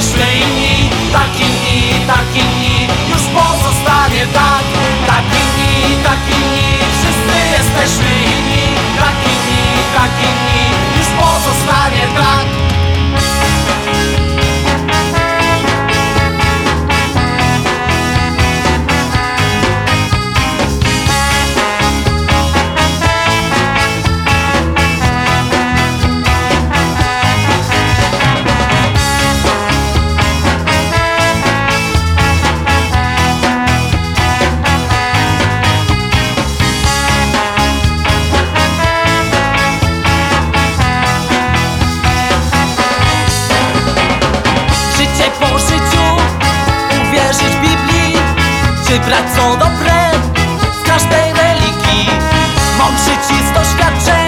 określeń dni Taki dni, taki dni Już pozostanie tak. Taki dni, taki dni Wszyscy jesteśmy tracą dobre z każdej religii. Mądrzy ci z doświadczeń.